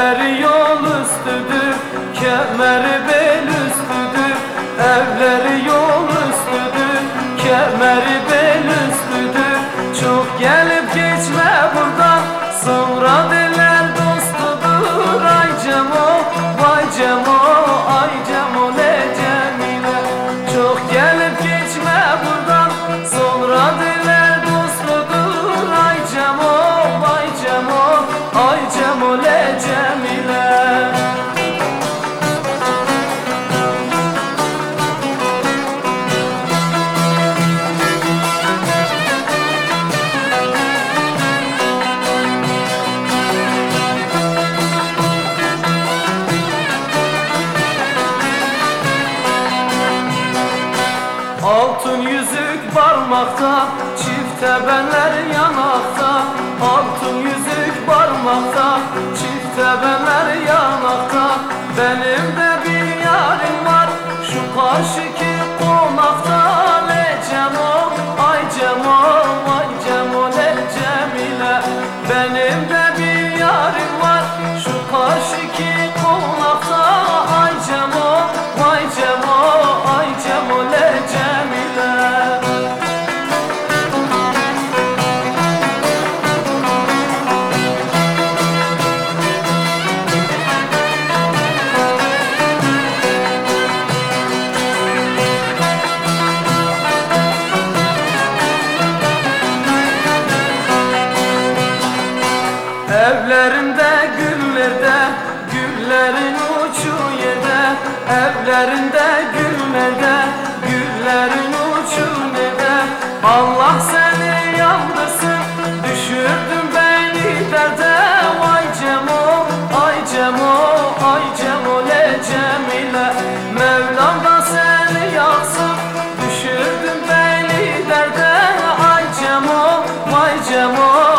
Evleri yol üstüdür Kemeri bel üstüdür. Evleri yol üstüdür Kemeri bel parmakta Çifte benler yanakta Altın yüzük parmakta Çifte benler yanakta. Benim de bir yarim var Şu karşıki Evlerinde güllerde Güllerin uçu yerde. Evlerinde güllerde Güllerin uçu yerde. Allah seni yandırsın Düşürdün beni derde. Vay Cemo, ay Cemo Ay Cemo ne Cemile. Mevlam da seni yaksın Düşürdün beni derde. Ay Cemo, vay Cemo